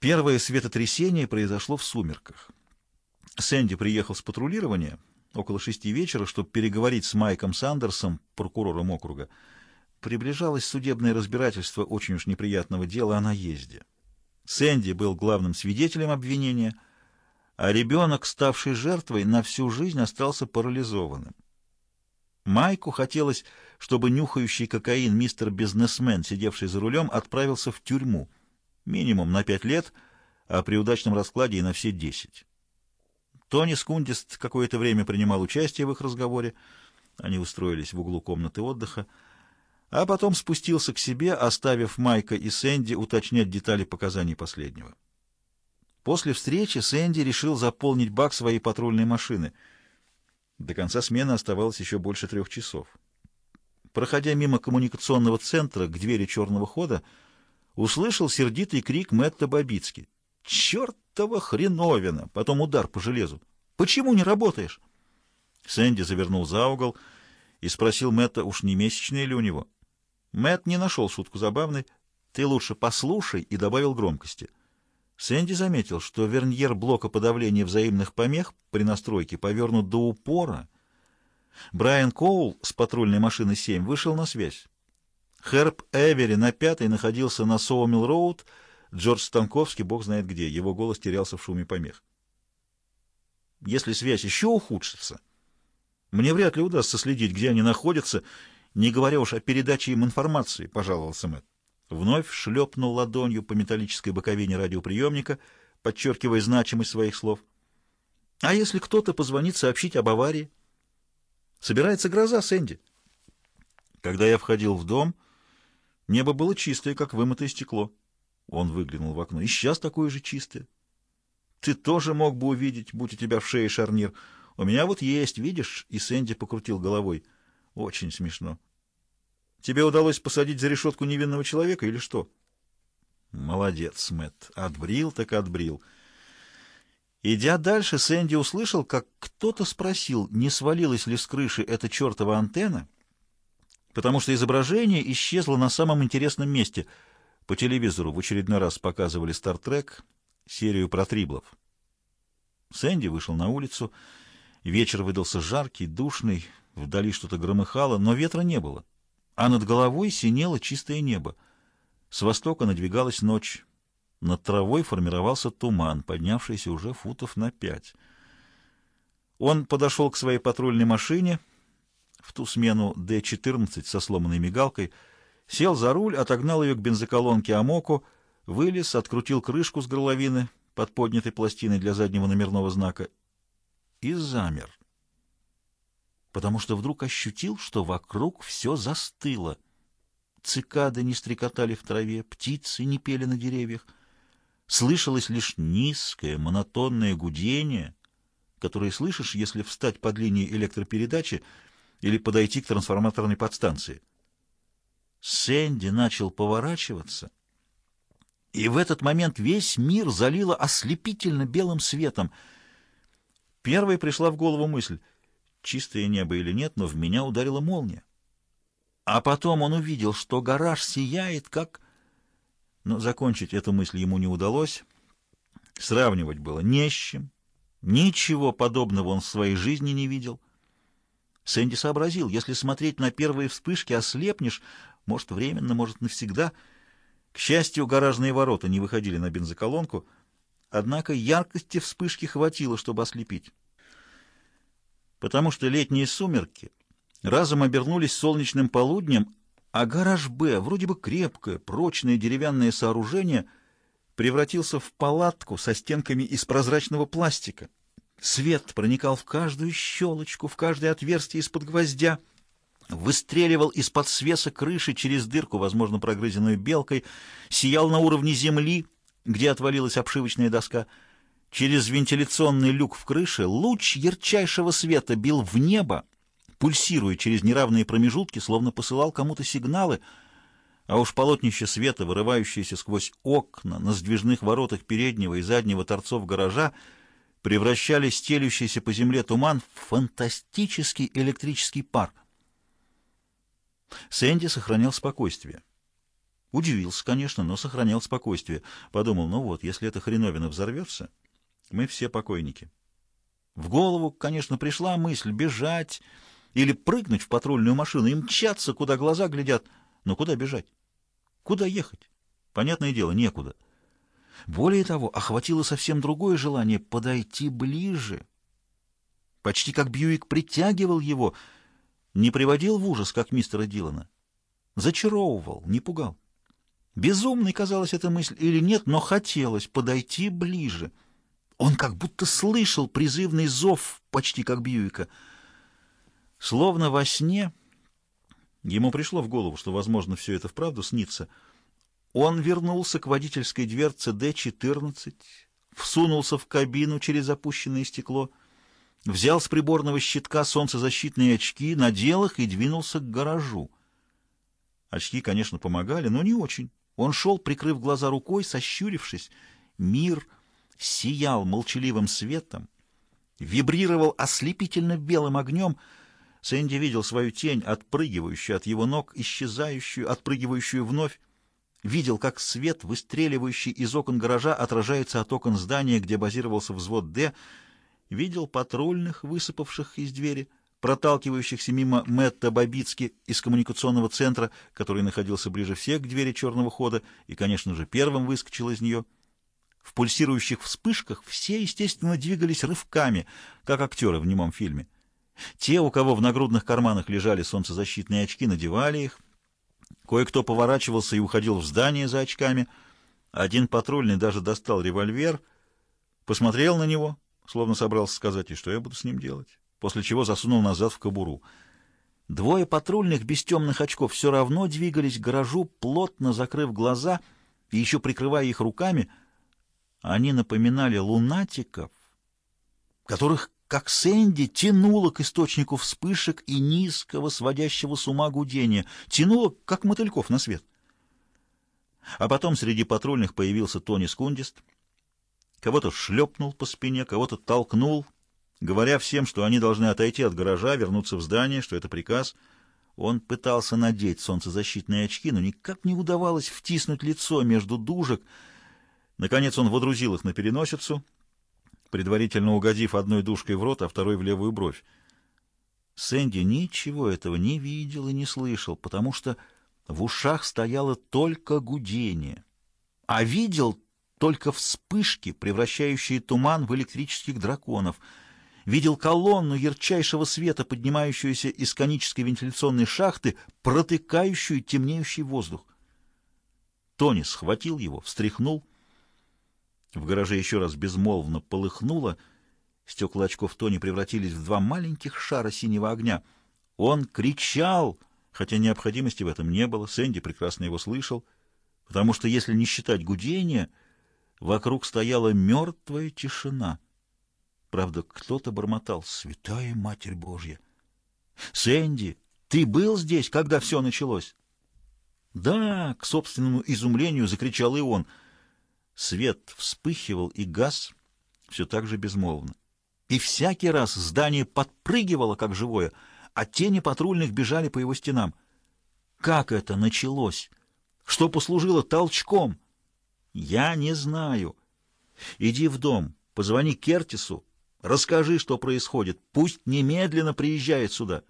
Первое светотрясение произошло в сумерках. Сэнди приехал с патрулирования около шести вечера, чтобы переговорить с Майком Сандерсом, прокурором округа. Приближалось судебное разбирательство очень уж неприятного дела о наезде. Сэнди был главным свидетелем обвинения, а ребенок, ставший жертвой, на всю жизнь остался парализованным. Майку хотелось, чтобы нюхающий кокаин мистер-бизнесмен, сидевший за рулем, отправился в тюрьму, минимум на пять лет, а при удачном раскладе и на все десять. Тони Скундист какое-то время принимал участие в их разговоре, они устроились в углу комнаты отдыха, а потом спустился к себе, оставив Майка и Сэнди уточнять детали показаний последнего. После встречи Сэнди решил заполнить бак своей патрульной машины. До конца смены оставалось еще больше трех часов. Проходя мимо коммуникационного центра к двери черного хода, услышал сердитый крик Мэтта Бабицки. «Чертова хреновина!» Потом удар по железу. «Почему не работаешь?» Сэнди завернул за угол и спросил Мэтта, уж не месячные ли у него. Мэтт не нашел шутку забавной. «Ты лучше послушай» и добавил громкости. Сэнди заметил, что верньер блока подавления взаимных помех при настройке повернут до упора. Брайан Коул с патрульной машины 7 вышел на связь. Херб Эвери на пятой находился на Соумилл-Роуд, Джордж Станковский, бог знает где, его голос терялся в шуме помех. Если связь еще ухудшится, мне вряд ли удастся следить, где они находятся, не говоря уж о передаче им информации, — пожаловался Мэтт. Вновь шлепнул ладонью по металлической боковине радиоприемника, подчеркивая значимость своих слов. А если кто-то позвонит сообщить об аварии? Собирается гроза, Сэнди. Когда я входил в дом, небо было чистое, как вымытое стекло. Он выглянул в окно. И сейчас такое же чистое. Ты тоже мог бы увидеть, будь у тебя в шее шарнир. У меня вот есть, видишь? И Сэнди покрутил головой. Очень смешно. Тебе удалось посадить за решетку невинного человека или что? Молодец, Мэтт. Отбрил так отбрил. Идя дальше, Сэнди услышал, как кто-то спросил, не свалилась ли с крыши эта чертова антенна, потому что изображение исчезло на самом интересном месте. По телевизору в очередной раз показывали «Стартрек», серию про триблов. Сэнди вышел на улицу. Вечер выдался жаркий, душный, вдали что-то громыхало, но ветра не было а над головой синело чистое небо. С востока надвигалась ночь. Над травой формировался туман, поднявшийся уже футов на пять. Он подошел к своей патрульной машине в ту смену Д-14 со сломанной мигалкой, сел за руль, отогнал ее к бензоколонке Амоку, вылез, открутил крышку с горловины под поднятой пластиной для заднего номерного знака и замер потому что вдруг ощутил, что вокруг все застыло. Цикады не стрекотали в траве, птицы не пели на деревьях. Слышалось лишь низкое, монотонное гудение, которое слышишь, если встать под линией электропередачи или подойти к трансформаторной подстанции. Сэнди начал поворачиваться, и в этот момент весь мир залило ослепительно белым светом. Первой пришла в голову мысль — чистое небо или нет, но в меня ударила молния. А потом он увидел, что гараж сияет, как... Но закончить эту мысль ему не удалось. Сравнивать было не с чем. Ничего подобного он в своей жизни не видел. Сэнди сообразил, если смотреть на первые вспышки, ослепнешь, может, временно, может, навсегда. К счастью, гаражные ворота не выходили на бензоколонку, однако яркости вспышки хватило, чтобы ослепить потому что летние сумерки разом обернулись солнечным полуднем, а гараж «Б», вроде бы крепкое, прочное деревянное сооружение, превратился в палатку со стенками из прозрачного пластика. Свет проникал в каждую щелочку, в каждое отверстие из-под гвоздя, выстреливал из-под свеса крыши через дырку, возможно, прогрызенную белкой, сиял на уровне земли, где отвалилась обшивочная доска — Через вентиляционный люк в крыше луч ярчайшего света бил в небо, пульсируя через неравные промежутки, словно посылал кому-то сигналы, а уж полотнище света, вырывающееся сквозь окна на сдвижных воротах переднего и заднего торцов гаража, превращали стелющийся по земле туман в фантастический электрический пар. Сэнди сохранял спокойствие. Удивился, конечно, но сохранял спокойствие. Подумал, ну вот, если эта хреновина взорвется, мы все покойники. В голову, конечно, пришла мысль бежать или прыгнуть в патрульную машину и мчаться, куда глаза глядят. Но куда бежать? Куда ехать? Понятное дело, некуда. Более того, охватило совсем другое желание — подойти ближе. Почти как Бьюик притягивал его, не приводил в ужас, как мистера Дилана. Зачаровывал, не пугал. Безумной казалась эта мысль или нет, но хотелось подойти ближе. Он как будто слышал призывный зов, почти как Бьюика. Словно во сне ему пришло в голову, что, возможно, все это вправду снится. Он вернулся к водительской дверце Д-14, всунулся в кабину через опущенное стекло, взял с приборного щитка солнцезащитные очки, надел их и двинулся к гаражу. Очки, конечно, помогали, но не очень. Он шел, прикрыв глаза рукой, сощурившись. Мир сиял молчаливым светом, вибрировал ослепительно белым огнем. Сэнди видел свою тень, отпрыгивающую от его ног, исчезающую, отпрыгивающую вновь. Видел, как свет, выстреливающий из окон гаража, отражается от окон здания, где базировался взвод «Д». Видел патрульных, высыпавших из двери проталкивающихся мимо Мэтта Бабицки из коммуникационного центра, который находился ближе всех к двери черного хода и, конечно же, первым выскочил из нее. В пульсирующих вспышках все, естественно, двигались рывками, как актеры в немом фильме. Те, у кого в нагрудных карманах лежали солнцезащитные очки, надевали их. Кое-кто поворачивался и уходил в здание за очками. Один патрульный даже достал револьвер, посмотрел на него, словно собрался сказать, и что я буду с ним делать после чего засунул назад в кобуру. Двое патрульных без темных очков все равно двигались к гаражу, плотно закрыв глаза и еще прикрывая их руками. Они напоминали лунатиков, которых, как Сэнди, тянуло к источнику вспышек и низкого, сводящего с ума гудения, тянуло, как мотыльков на свет. А потом среди патрульных появился Тони Скундист. Кого-то шлепнул по спине, кого-то толкнул — говоря всем, что они должны отойти от гаража, вернуться в здание, что это приказ. Он пытался надеть солнцезащитные очки, но никак не удавалось втиснуть лицо между дужек. Наконец он водрузил их на переносицу, предварительно угодив одной дужкой в рот, а второй в левую бровь. Сэнди ничего этого не видел и не слышал, потому что в ушах стояло только гудение, а видел только вспышки, превращающие туман в электрических драконов — видел колонну ярчайшего света, поднимающуюся из конической вентиляционной шахты, протыкающую темнеющий воздух. Тони схватил его, встряхнул. В гараже еще раз безмолвно полыхнуло. Стекла очков Тони превратились в два маленьких шара синего огня. Он кричал, хотя необходимости в этом не было. Сэнди прекрасно его слышал, потому что, если не считать гудения, вокруг стояла мертвая тишина — Правда, кто-то бормотал «Святая Матерь Божья!» «Сэнди, ты был здесь, когда все началось?» «Да!» — к собственному изумлению закричал и он. Свет вспыхивал и газ все так же безмолвно. И всякий раз здание подпрыгивало, как живое, а тени патрульных бежали по его стенам. Как это началось? Что послужило толчком? Я не знаю. Иди в дом, позвони Кертису, Расскажи, что происходит. Пусть немедленно приезжает сюда.